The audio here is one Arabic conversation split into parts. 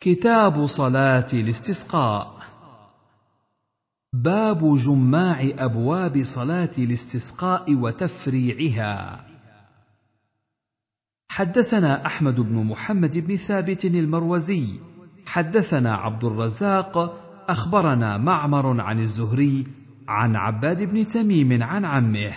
كتاب صلاة الاستسقاء. باب جماع أبواب صلاة الاستسقاء وتفريعها. حدثنا أحمد بن محمد بن ثابت المروزي. حدثنا عبد الرزاق. أخبرنا معمر عن الزهري عن عباد بن تميم عن عمه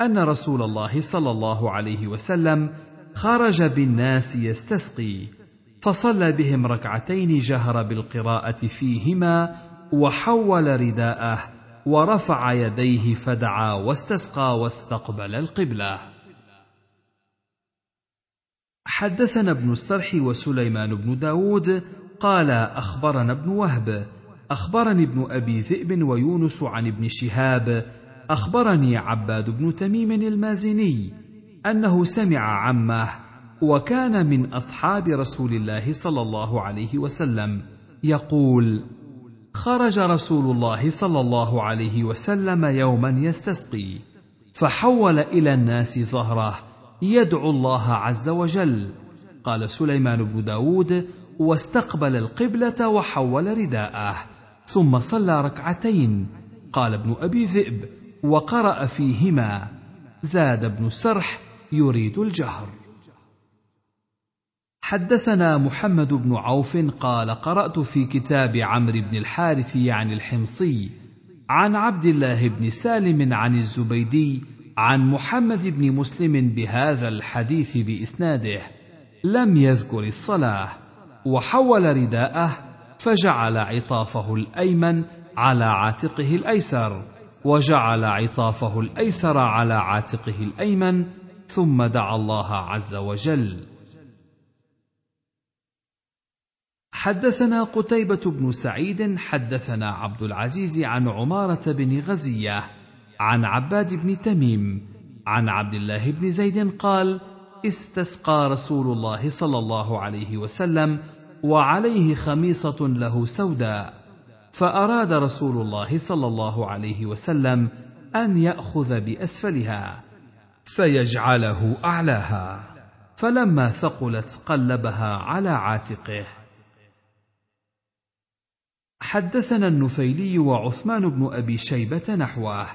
أن رسول الله صلى الله عليه وسلم خرج بالناس يستسقي. فصلى بهم ركعتين جهر بالقراءة فيهما وحول رداءه ورفع يديه فدعا واستسقى واستقبل القبلة. حدثنا ابن السرح وسليمان بن داود قال أخبرنا ابن وهب أخبرني ابن أبي ذئب ويونس عن ابن شهاب أخبرني عباد بن تميم المازني أنه سمع عمه وكان من أصحاب رسول الله صلى الله عليه وسلم. يقول خرج رسول الله صلى الله عليه وسلم يوما يستسقي فحول إلى الناس ظهره يدعو الله عز وجل. قال سليمان بن داود واستقبل القبلة وحول رداءه ثم صلى ركعتين. قال ابن أبي ذئب وقرأ فيهما. زاد ابن سرح يريد الجهر. حدثنا محمد بن عوف قال قرأت في كتاب عمرو بن الحارث عن الحمصي عن عبد الله بن سالم عن الزبيدي عن محمد بن مسلم بهذا الحديث بإسناده. لم يذكر الصلاة. وحول رداءه فجعل عطافه الأيمن على عاتقه الأيسر. وجعل عطافه الأيسر على عاتقه الأيمن. ثم دعا الله عز وجل. حدثنا قتيبة بن سعيد حدثنا عبد العزيز عن عمارة بن غزية عن عباد بن تميم عن عبد الله بن زيد قال: استسقى رسول الله صلى الله عليه وسلم وعليه خميصة له سوداء فأراد رسول الله صلى الله عليه وسلم أن يأخذ بأسفلها فيجعله أعلاها فلما ثقلت قلبها على عاتقه. حدثنا النفيلي وعثمان بن أبي شيبة نحوه.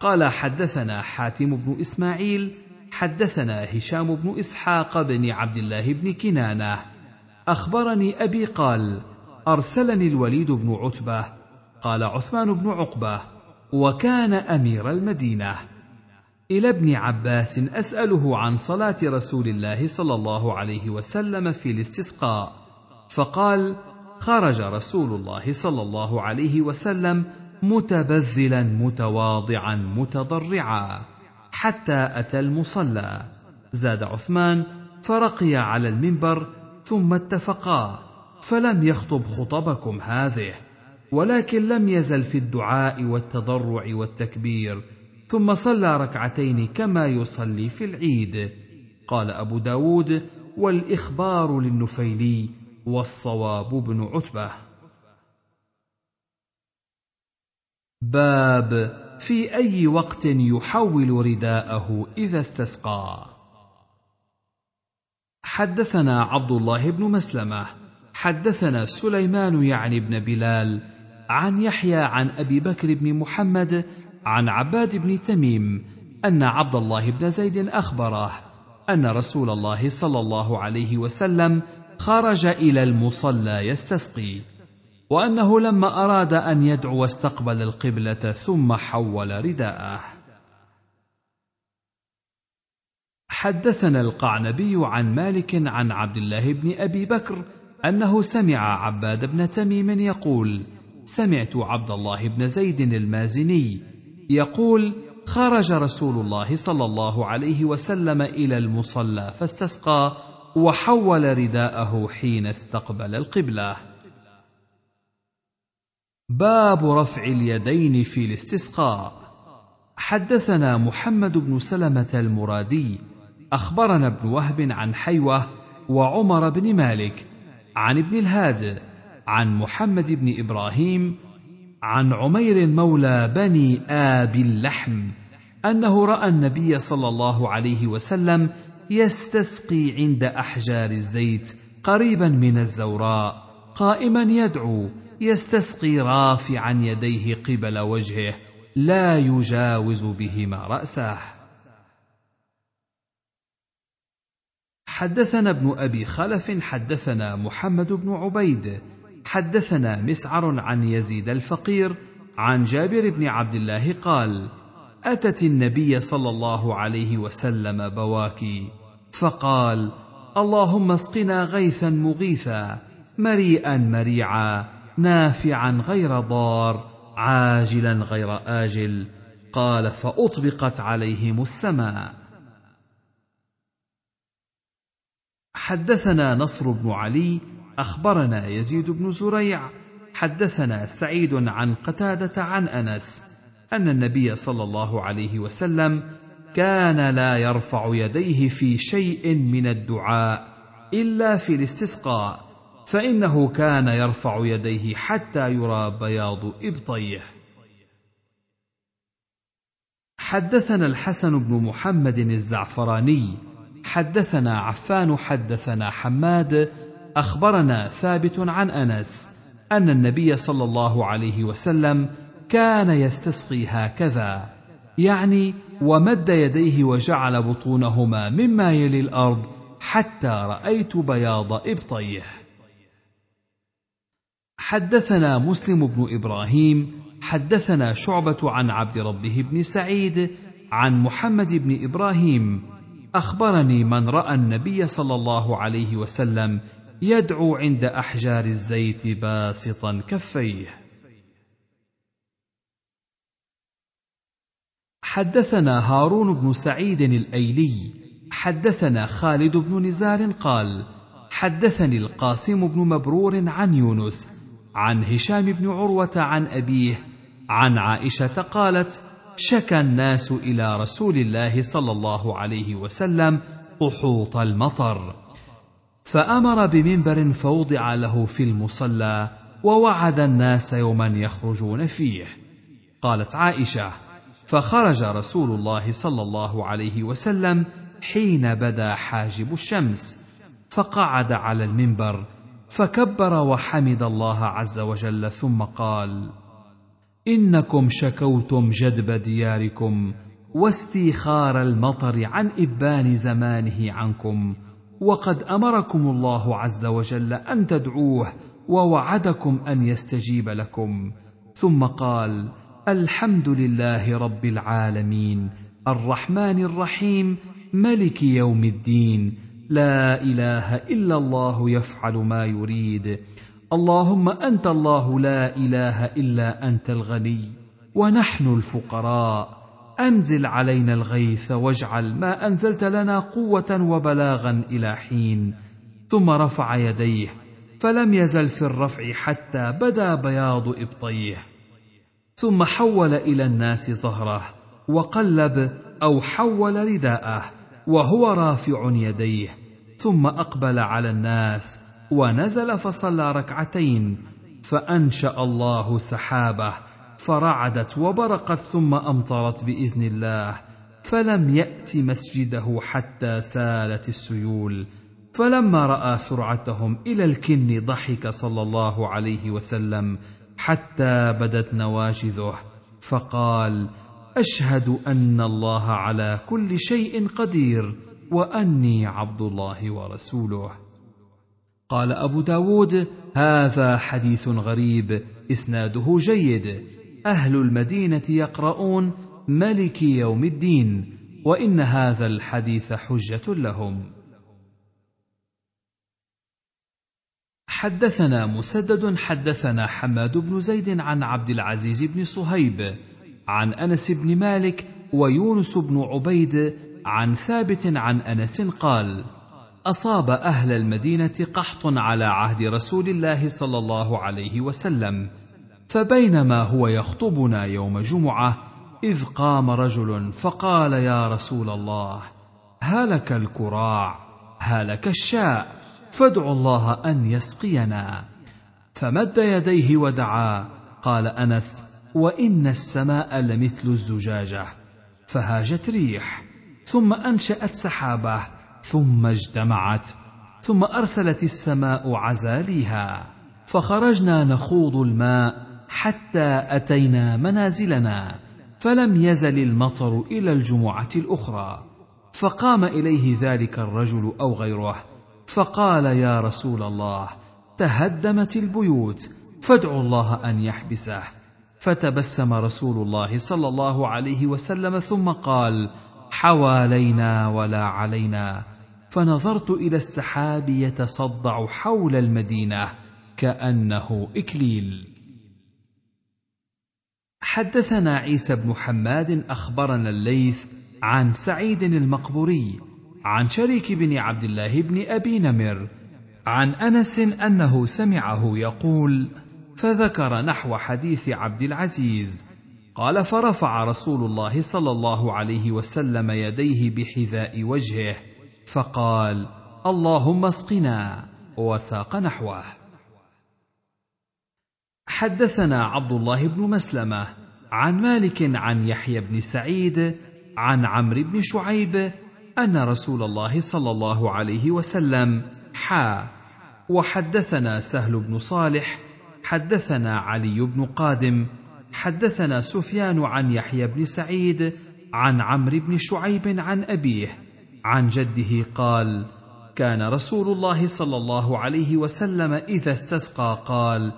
قال حدثنا حاتم بن إسماعيل حدثنا هشام بن إسحاق بن عبد الله بن كنانة. أخبرني أبي قال أرسلني الوليد بن عتبة. قال عثمان بن عقبة وكان أمير المدينة. إلى ابن عباس أسأله عن صلاة رسول الله صلى الله عليه وسلم في الاستسقاء فقال خرج رسول الله صلى الله عليه وسلم متبذلا متواضعا متضرعا حتى أتى المصلى. زاد عثمان فرقي على المنبر ثم اتفقا. فلم يخطب خطبكم هذه ولكن لم يزل في الدعاء والتضرع والتكبير. ثم صلى ركعتين كما يصلي في العيد. قال أبو داود والإخبار للنفيلي والصواب بن عتبة. باب في أي وقت يحول رداءه إذا استسقى. حدثنا عبد الله بن مسلمة حدثنا سليمان يعني بن بلال عن يحيى عن أبي بكر بن محمد عن عباد بن تميم أن عبد الله بن زيد أخبره أن رسول الله صلى الله عليه وسلم خرج إلى المصلى يستسقي وأنه لما أراد أن يدعو استقبل القبلة ثم حول رداءه. حدثنا القعنبي عن مالك عن عبد الله بن أبي بكر أنه سمع عباد بن تميم يقول سمعت عبد الله بن زيد المازني يقول خرج رسول الله صلى الله عليه وسلم إلى المصلى فاستسقى وحول رداءه حين استقبل القبلة. باب رفع اليدين في الاستسقاء. حدثنا محمد بن سلمة المرادي أخبرنا ابن وهب عن حيوة وعمر بن مالك عن ابن الهاد عن محمد بن إبراهيم عن عمير مولى بني ابي اللحم أنه رأى النبي صلى الله عليه وسلم يستسقي عند أحجار الزيت قريبا من الزوراء قائما يدعو يستسقي رافعا يديه قبل وجهه لا يجاوز بهما رأسه. حدثنا ابن أبي خلف حدثنا محمد بن عبيد حدثنا مسعر عن يزيد الفقير عن جابر بن عبد الله قال أتت النبي صلى الله عليه وسلم بواكي فقال اللهم اسقنا غيثا مغيثا مريئا مريعا نافعا غير ضار عاجلا غير آجل. قال فأطبقت عليهم السماء. حدثنا نصر بن علي أخبرنا يزيد بن زريع. حدثنا سعيد عن قتادة عن أنس أن النبي صلى الله عليه وسلم كان لا يرفع يديه في شيء من الدعاء إلا في الاستسقاء فإنه كان يرفع يديه حتى يرى بياض إبطيه. حدثنا الحسن بن محمد الزعفراني حدثنا عفان حدثنا حماد أخبرنا ثابت عن أنس أن النبي صلى الله عليه وسلم كان يستسقي هكذا. يعني ومد يديه وجعل بطونهما مما يلي الأرض حتى رأيت بياض إبطيه. حدثنا مسلم بن إبراهيم حدثنا شعبة عن عبد ربه بن سعيد عن محمد بن إبراهيم. أخبرني من رأى النبي صلى الله عليه وسلم يدعو عند أحجار الزيت باسطا كفيه. حدثنا هارون بن سعيد الأيلي حدثنا خالد بن نزار قال حدثني القاسم بن مبرور عن يونس عن هشام بن عروة عن أبيه عن عائشة قالت شكى الناس إلى رسول الله صلى الله عليه وسلم قحوط المطر فأمر بمنبر فوضع له في المصلى ووعد الناس يوما يخرجون فيه. قالت عائشة فخرج رسول الله صلى الله عليه وسلم حين بدا حاجب الشمس فقعد على المنبر فكبر وحمد الله عز وجل ثم قال إنكم شكوتم جدب دياركم واستيخار المطر عن إبان زمانه عنكم وقد أمركم الله عز وجل أن تدعوه ووعدكم أن يستجيب لكم. ثم قال الحمد لله رب العالمين. الرحمن الرحيم. ملك يوم الدين. لا إله إلا الله يفعل ما يريد. اللهم أنت الله لا إله إلا أنت الغني. ونحن الفقراء. أنزل علينا الغيث واجعل ما أنزلت لنا قوة وبلاغا إلى حين. ثم رفع يديه. فلم يزل في الرفع حتى بدا بياض إبطيه. ثم حول إلى الناس ظهره وقلب أو حول رداءه وهو رافع يديه ثم أقبل على الناس ونزل فصلى ركعتين فأنشأ الله سحابه فرعدت وبرقت ثم أمطرت بإذن الله فلم يأت مسجده حتى سالت السيول فلما رأى سرعتهم إلى الكن ضحك صلى الله عليه وسلم حتى بدت نواجذه فقال أشهد أن الله على كل شيء قدير وأني عبد الله ورسوله. قال أبو داود هذا حديث غريب إسناده جيد. أهل المدينة يقرؤون ملك يوم الدين وإن هذا الحديث حجة لهم. حدثنا مسدد حدثنا حماد بن زيد عن عبد العزيز بن صهيب عن أنس بن مالك ويونس بن عبيد عن ثابت عن أنس قال أصاب أهل المدينة قحط على عهد رسول الله صلى الله عليه وسلم فبينما هو يخطبنا يوم جمعة إذ قام رجل فقال يا رسول الله هلك الكراع هلك الشاء فادعوا الله أن يسقينا. فمد يديه ودعا قال أنس وإن السماء لمثل الزجاجة. فهاجت ريح ثم أنشأت سحابة ثم اجتمعت ثم أرسلت السماء عزاليها. فخرجنا نخوض الماء حتى أتينا منازلنا فلم يزل المطر إلى الجمعة الأخرى. فقام إليه ذلك الرجل أو غيره فقال يا رسول الله تهدمت البيوت فادعوا الله أن يحبسه. فتبسم رسول الله صلى الله عليه وسلم ثم قال حوالينا ولا علينا. فنظرت إلى السحاب يتصدع حول المدينة كأنه إكليل. حدثنا عيسى بن حماد أخبرنا الليث عن سعيد المقبوري عن شريك بن عبد الله بن أبي نمر عن أنس أنه سمعه يقول فذكر نحو حديث عبد العزيز قال فرفع رسول الله صلى الله عليه وسلم يديه بحذاء وجهه فقال اللهم اسقنا وساق نحوه. حدثنا عبد الله بن مسلمة عن مالك عن يحيى بن سعيد عن عمرو بن شعيب أن رسول الله صلى الله عليه وسلم حا وحدثنا سهل بن صالح حدثنا علي بن قادم حدثنا سفيان عن يحيى بن سعيد عن عمرو بن شعيب عن أبيه عن جده قال كان رسول الله صلى الله عليه وسلم إذا استسقى قال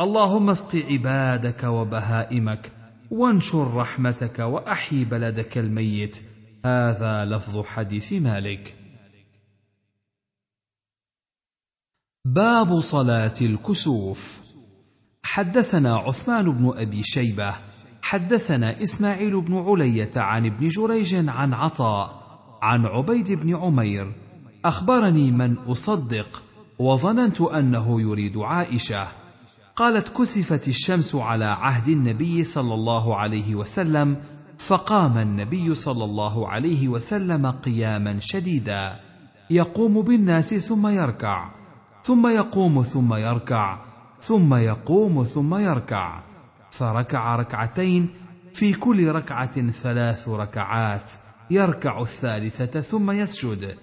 اللهم اسق عبادك وبهائمك وانشر رحمتك وأحي بلدك الميت هذا لفظ حديث مالك. باب صلاة الكسوف. حدثنا عثمان بن أبي شيبة حدثنا إسماعيل بن علية عن ابن جريج عن عطاء عن عبيد بن عمير. أخبرني من أصدق وظننت أنه يريد عائشة. قالت كسفت الشمس على عهد النبي صلى الله عليه وسلم فقام النبي صلى الله عليه وسلم قياما شديدا. يقوم بالناس ثم يركع ثم يقوم ثم يركع ثم يقوم ثم يركع. فركع ركعتين في كل ركعة ثلاث ركعات. يركع الثالثة ثم يسجد.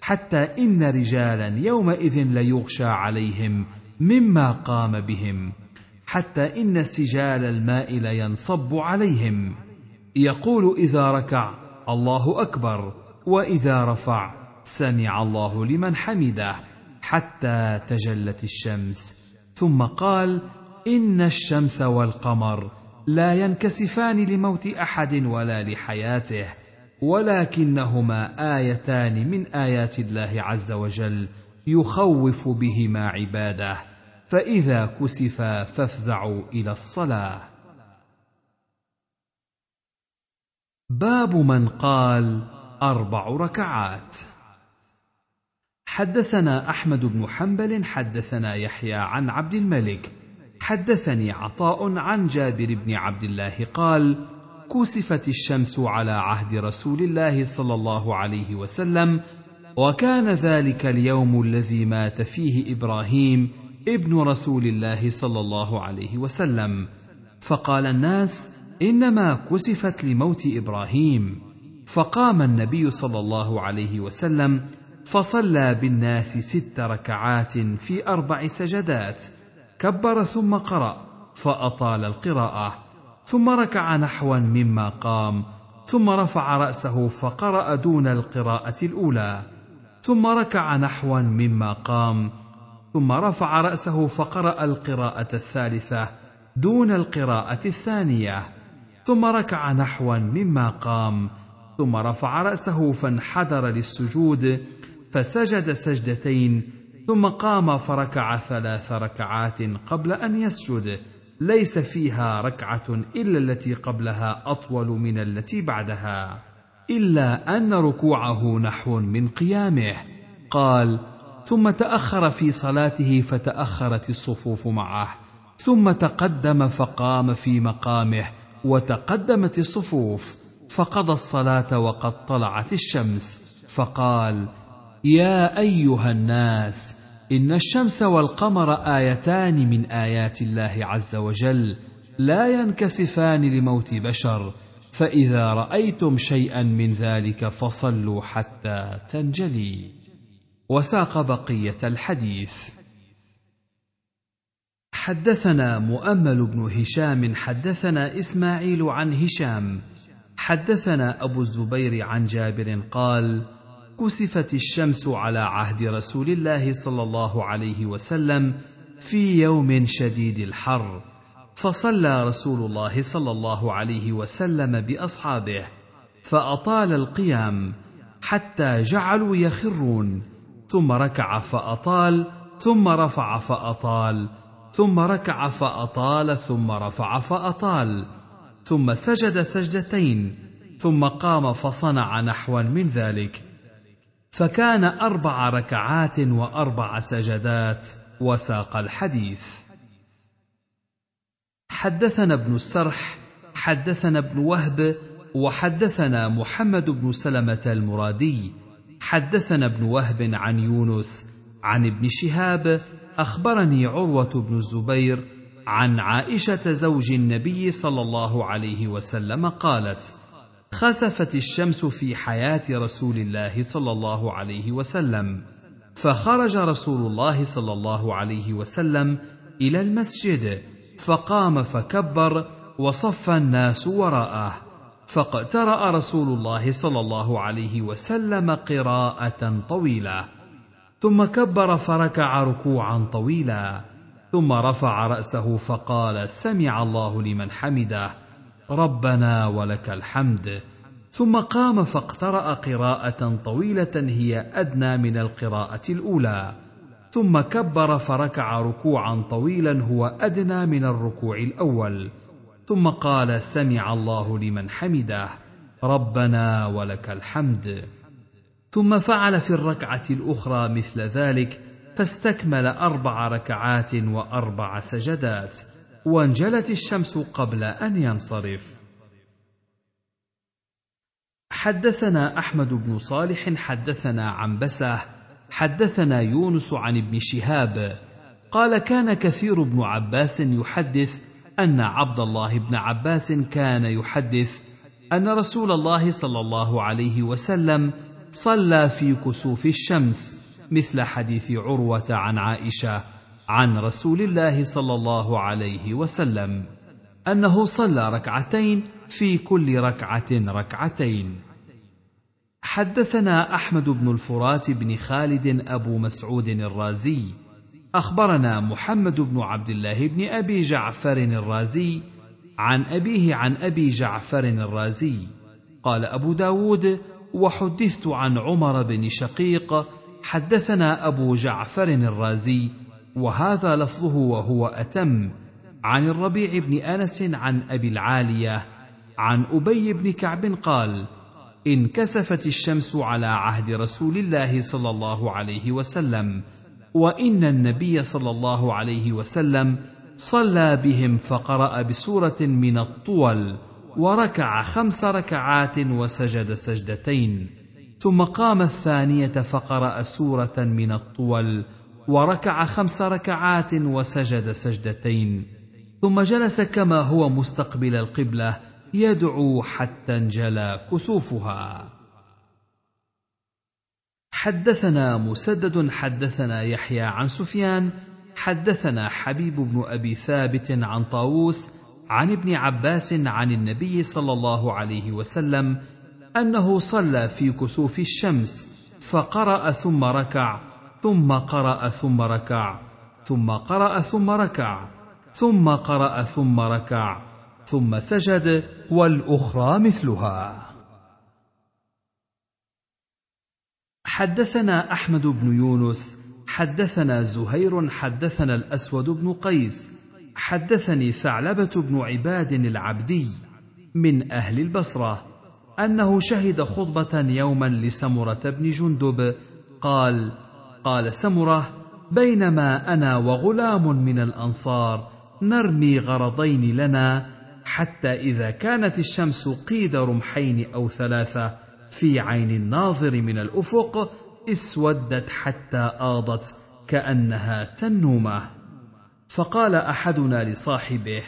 حتى إن رجالا يومئذ ليغشى عليهم مما قام بهم. حتى إن سجال الماء لينصب عليهم. يقول إذا ركع الله أكبر وإذا رفع سمع الله لمن حمده حتى تجلت الشمس. ثم قال إن الشمس والقمر لا ينكسفان لموت أحد ولا لحياته ولكنهما آيتان من آيات الله عز وجل يخوف بهما عباده فإذا كسفا فافزعوا إلى الصلاة. باب من قال أربع ركعات. حدثنا أحمد بن حنبل حدثنا يحيى عن عبد الملك. حدثني عطاء عن جابر بن عبد الله قال كسفت الشمس على عهد رسول الله صلى الله عليه وسلم وكان ذلك اليوم الذي مات فيه إبراهيم ابن رسول الله صلى الله عليه وسلم. فقال الناس إنما كسفت لموت إبراهيم فقام النبي صلى الله عليه وسلم فصلى بالناس ست ركعات في أربع سجدات كبر ثم قرأ فأطال القراءة ثم ركع نحوا مما قام ثم رفع رأسه فقرأ دون القراءة الأولى ثم ركع نحوا مما قام ثم رفع رأسه فقرأ القراءة الثالثة دون القراءة الثانية. ثم ركع نحوا مما قام ثم رفع رأسه فانحدر للسجود فسجد سجدتين ثم قام فركع ثلاث ركعات قبل أن يسجد. ليس فيها ركعة إلا التي قبلها أطول من التي بعدها إلا أن ركوعه نحو من قيامه. قال ثم تأخر في صلاته فتأخرت الصفوف معه ثم تقدم فقام في مقامه وتقدمت الصفوف فقضى الصلاة وقد طلعت الشمس فقال يا أيها الناس إن الشمس والقمر آيتان من آيات الله عز وجل لا ينكسفان لموت بشر فإذا رأيتم شيئا من ذلك فصلوا حتى تنجلي وساق بقية الحديث. حدثنا مؤمل بن هشام حدثنا إسماعيل عن هشام حدثنا أبو الزبير عن جابر قال كسفت الشمس على عهد رسول الله صلى الله عليه وسلم في يوم شديد الحر فصلى رسول الله صلى الله عليه وسلم بأصحابه فأطال القيام حتى جعلوا يخرون ثم ركع فأطال ثم رفع فأطال ثم ركع فأطال ثم رفع فأطال ثم سجد سجدتين ثم قام فصنع نحوا من ذلك. فكان أربع ركعات وأربع سجدات وساق الحديث. حدثنا ابن السرح حدثنا ابن وهب وحدثنا محمد بن سلمة المرادي. حدثنا ابن وهب عن يونس عن ابن شهاب أخبرني عروة بن الزبير عن عائشة زوج النبي صلى الله عليه وسلم قالت خسفت الشمس في حياة رسول الله صلى الله عليه وسلم فخرج رسول الله صلى الله عليه وسلم إلى المسجد فقام فكبر وصف الناس وراءه فاقترأ رسول الله صلى الله عليه وسلم قراءة طويلة. ثم كبر فركع ركوعا طويلا ثم رفع رأسه فقال سمع الله لمن حمده ربنا ولك الحمد. ثم قام فاقترأ قراءة طويلة هي أدنى من القراءة الأولى. ثم كبر فركع ركوعا طويلا هو أدنى من الركوع الأول. ثم قال سمع الله لمن حمده ربنا ولك الحمد. ثم فعل في الركعة الأخرى مثل ذلك فاستكمل أربع ركعات وأربع سجدات وانجلت الشمس قبل أن ينصرف. حدثنا أحمد بن صالح حدثنا عن بسه حدثنا يونس عن ابن شهاب. قال كان كثير بن عباس يحدث أن عبد الله بن عباس كان يحدث أن رسول الله صلى الله عليه وسلم صلى في كسوف الشمس مثل حديث عروة عن عائشة عن رسول الله صلى الله عليه وسلم أنه صلى ركعتين في كل ركعة ركعتين. حدثنا أحمد بن الفرات بن خالد أبو مسعود الرازي. أخبرنا محمد بن عبد الله بن أبي جعفر الرازي عن أبيه عن أبي جعفر الرازي. قال أبو داود وحدثت عن عمر بن شقيق حدثنا أبو جعفر الرازي وهذا لفظه وهو أتم عن الربيع بن أنس عن أبي العالية عن أبي بن كعب قال انكسفت الشمس على عهد رسول الله صلى الله عليه وسلم وإن النبي صلى الله عليه وسلم صلى بهم فقرأ بسورة من الطول وركع خمس ركعات وسجد سجدتين ثم قام الثانية فقرأ سورة من الطول وركع خمس ركعات وسجد سجدتين ثم جلس كما هو مستقبل القبلة يدعو حتى انجلى كسوفها. حدثنا مسدد حدثنا يحيى عن سفيان حدثنا حبيب بن أبي ثابت عن طاووس عن ابن عباس عن النبي صلى الله عليه وسلم أنه صلى في كسوف الشمس فقرأ ثم ركع ثم قرأ ثم ركع ثم قرأ ثم ركع ثم قرأ ثم ركع ثم سجد والأخرى مثلها. حدثنا أحمد بن يونس حدثنا زهير حدثنا الأسود بن قيس حدثني ثعلبة بن عباد العبدي من أهل البصرة أنه شهد خطبة يوما لسمرة بن جندب قال قال سمرة بينما أنا وغلام من الأنصار نرمي غرضين لنا حتى إذا كانت الشمس قيد رمحين أو ثلاثة في عين الناظر من الأفق اسودت حتى آضت كأنها تنومة. فقال أحدنا لصاحبه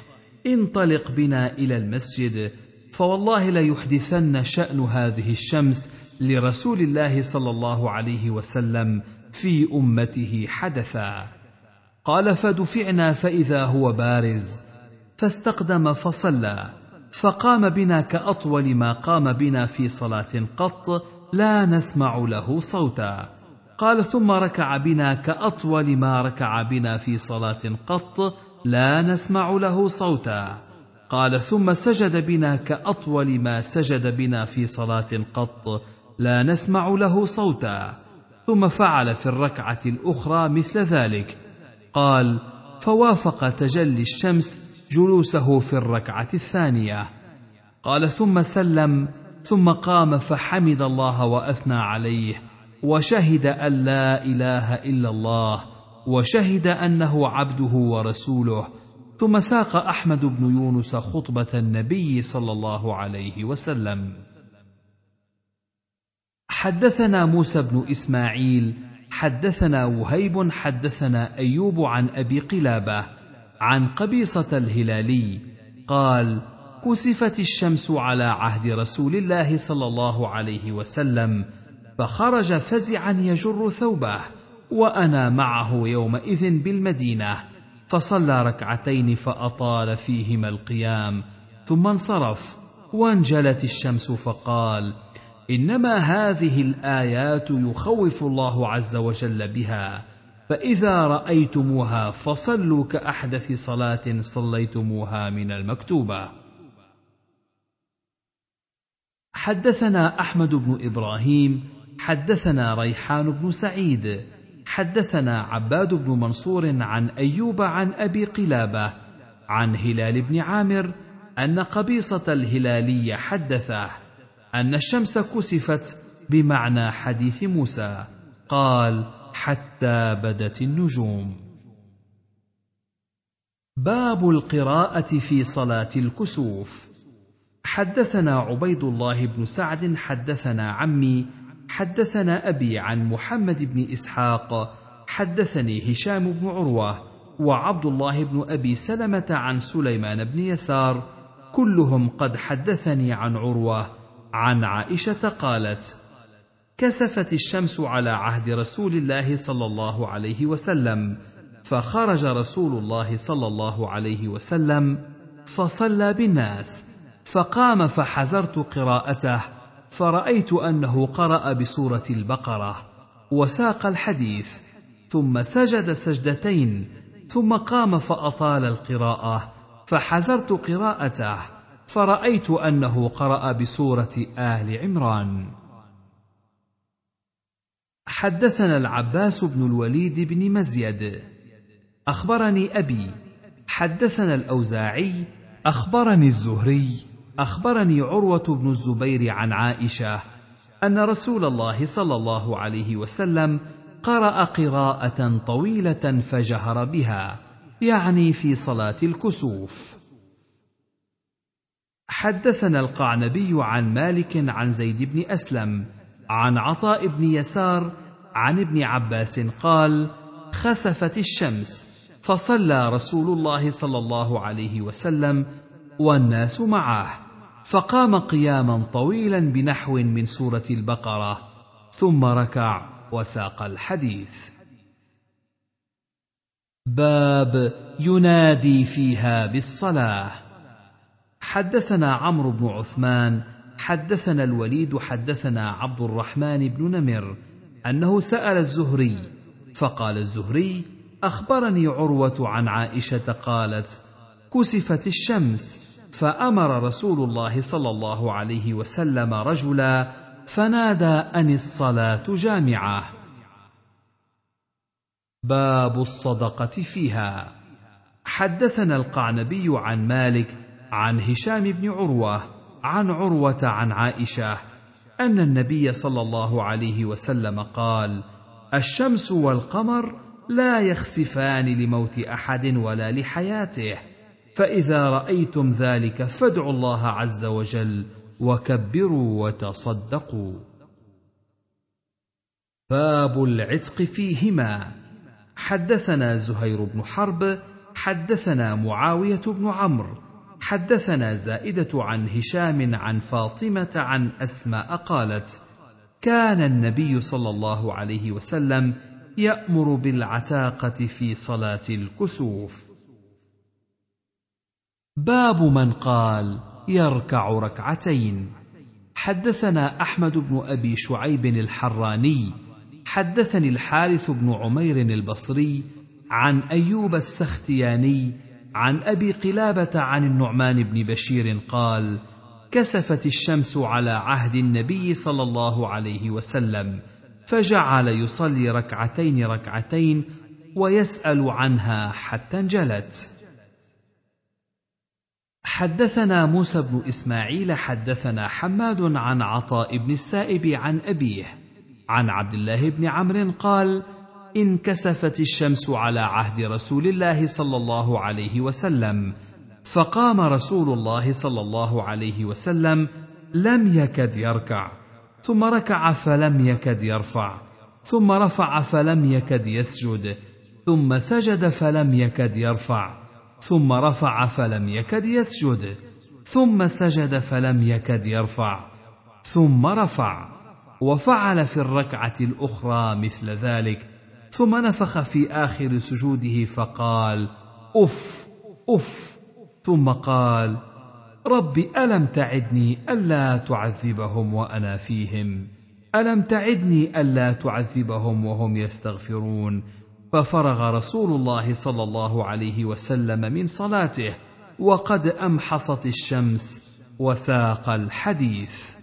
انطلق بنا إلى المسجد فوالله ليحدثن شأن هذه الشمس لرسول الله صلى الله عليه وسلم في أمته حدثا. قال فدفعنا فإذا هو بارز. فاستقدم فصلى فقام بنا كأطول ما قام بنا في صلاة قط لا نسمع له صوتا. قال ثم ركع بنا كأطول ما ركع بنا في صلاة قط لا نسمع له صوتا. قال ثم سجد بنا كأطول ما سجد بنا في صلاة قط لا نسمع له صوتا. ثم فعل في الركعة الأخرى مثل ذلك. قال فوافق تجلي الشمس جلوسه في الركعة الثانية. قال ثم سلم ثم قام فحمد الله وأثنى عليه. وشهد أن لا إله إلا الله وشهد أنه عبده ورسوله. ثم ساق أحمد بن يونس خطبة النبي صلى الله عليه وسلم. حدثنا موسى بن إسماعيل حدثنا وهيب حدثنا أيوب عن أبي قلابة عن قبيصة الهلالي قال كسفت الشمس على عهد رسول الله صلى الله عليه وسلم فخرج فزعا يجر ثوبه وأنا معه يومئذ بالمدينة فصلى ركعتين فأطال فيهما القيام ثم انصرف وانجلت الشمس فقال إنما هذه الآيات يخوف الله عز وجل بها فإذا رأيتموها فصلوا كأحدث صلاة صليتموها من المكتوبة. حدثنا أحمد بن إبراهيم حدثنا ريحان بن سعيد حدثنا عباد بن منصور عن أيوب عن أبي قلابة عن هلال بن عامر أن قبيصة الهلالي حدثه أن الشمس كسفت بمعنى حديث موسى قال حتى بدت النجوم باب القراءة في صلاة الكسوف. حدثنا عبيد الله بن سعد حدثنا عمي حدثنا أبي عن محمد بن إسحاق حدثني هشام بن عروة وعبد الله بن أبي سلمة عن سليمان بن يسار كلهم قد حدثني عن عروة عن عائشة قالت كسفت الشمس على عهد رسول الله صلى الله عليه وسلم فخرج رسول الله صلى الله عليه وسلم فصلى بالناس فقام فحذرت قراءته فرأيت أنه قرأ بسورة البقرة وساق الحديث ثم سجد سجدتين ثم قام فأطال القراءة فحذرت قراءته فرأيت أنه قرأ بسورة آل عمران. حدثنا العباس بن الوليد بن مزيد. أخبرني أبي حدثنا الأوزاعي أخبرني الزهري أخبرني عروة بن الزبير عن عائشة أن رسول الله صلى الله عليه وسلم قرأ قراءة طويلة فجهر بها يعني في صلاة الكسوف. حدثنا القعنبي عن مالك عن زيد بن أسلم عن عطاء بن يسار عن ابن عباس قال خسفت الشمس فصلى رسول الله صلى الله عليه وسلم والناس معه. فقام قياما طويلا بنحو من سورة البقرة ثم ركع وساق الحديث. باب ينادي فيها بالصلاة. حدثنا عمرو بن عثمان حدثنا الوليد حدثنا عبد الرحمن بن نمر أنه سأل الزهري فقال الزهري أخبرني عروة عن عائشة قالت كسفت الشمس. فأمر رسول الله صلى الله عليه وسلم رجلا فنادى أن الصلاة جامعة. باب الصدقة فيها. حدثنا القعنبي عن مالك عن هشام بن عروة عن عروة عن عائشة أن النبي صلى الله عليه وسلم قال الشمس والقمر لا يخسفان لموت أحد ولا لحياته فإذا رأيتم ذلك فادعوا الله عز وجل وكبروا وتصدقوا. باب العتق فيهما. حدثنا زهير بن حرب حدثنا معاوية بن عمرو حدثنا زائدة عن هشام عن فاطمة عن أسماء قالت كان النبي صلى الله عليه وسلم يأمر بالعتاقة في صلاة الكسوف. باب من قال يركع ركعتين. حدثنا أحمد بن أبي شعيب الحراني حدثني الحارث بن عمير البصري عن أيوب السختياني عن أبي قلابة عن النعمان بن بشير قال كسفت الشمس على عهد النبي صلى الله عليه وسلم فجعل يصلي ركعتين ركعتين ويسأل عنها حتى انجلت. حدثنا موسى بن إسماعيل حدثنا حماد عن عطاء بن السائب عن أبيه عن عبد الله بن عمرو قال انكسفت الشمس على عهد رسول الله صلى الله عليه وسلم فقام رسول الله صلى الله عليه وسلم لم يكد يركع ثم ركع فلم يكد يرفع ثم رفع فلم يكد يسجد ثم سجد فلم يكد يرفع. ثم رفع فلم يكد يسجد ثم سجد فلم يكد يرفع ثم رفع وفعل في الركعة الأخرى مثل ذلك ثم نفخ في آخر سجوده فقال اف اف ثم قال رب ألم تعدني ألا تعذبهم وأنا فيهم؟ ألم تعدني ألا تعذبهم وهم يستغفرون؟ ففرغ رسول الله صلى الله عليه وسلم من صلاته وقد أمحصت الشمس وساق الحديث.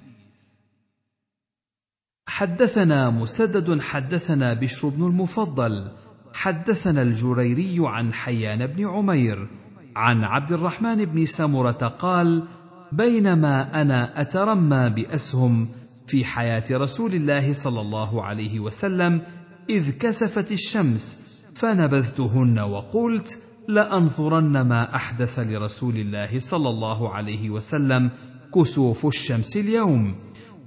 حدثنا مسدد حدثنا بشر بن المفضل حدثنا الجريري عن حيان بن عمير عن عبد الرحمن بن سمرة قال بينما أنا أترمى بأسهم في حياة رسول الله صلى الله عليه وسلم إذ كسفت الشمس فنبذتهن وقلت لأنظرن ما أحدث لرسول الله صلى الله عليه وسلم كسوف الشمس اليوم.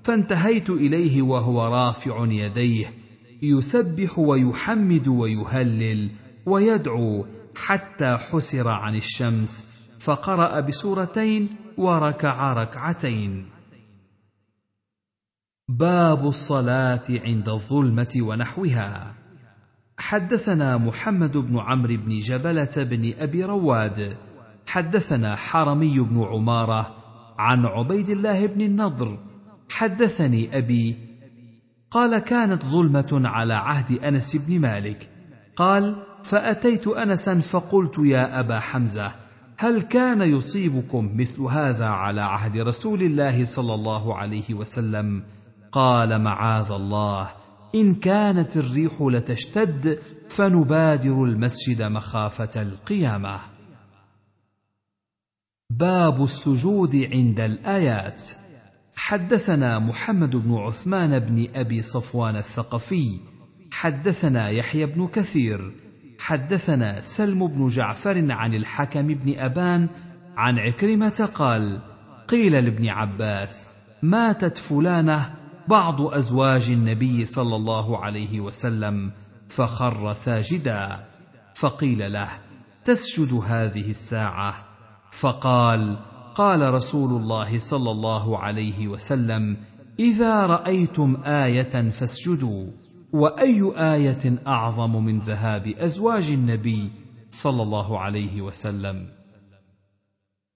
فانتهيت إليه وهو رافع يديه يسبح ويحمد ويهلل ويدعو حتى حسر عن الشمس فقرأ بسورتين وركع ركعتين. باب الصلاة عند الظلمة ونحوها. حدثنا محمد بن عمرو بن جبلة بن أبي رواد. حدثنا حرمي بن عمارة عن عبيد الله بن النضر. حدثني أبي قال كانت ظلمة على عهد أنس بن مالك. قال فأتيت أنسا فقلت يا أبا حمزة هل كان يصيبكم مثل هذا على عهد رسول الله صلى الله عليه وسلم؟ قال معاذ الله إن كانت الريح لتشتد فنبادر المسجد مخافة القيامة. باب السجود عند الآيات. حدثنا محمد بن عثمان بن أبي صفوان الثقفي. حدثنا يحيى بن كثير. حدثنا سلم بن جعفر عن الحكم بن أبان عن عكرمة قال قيل لابن عباس ماتت فلانة بعض أزواج النبي صلى الله عليه وسلم فخر ساجدا فقيل له تسجد هذه الساعة؟ فقال قال رسول الله صلى الله عليه وسلم إذا رأيتم آية فاسجدوا وأي آية أعظم من ذهاب أزواج النبي صلى الله عليه وسلم؟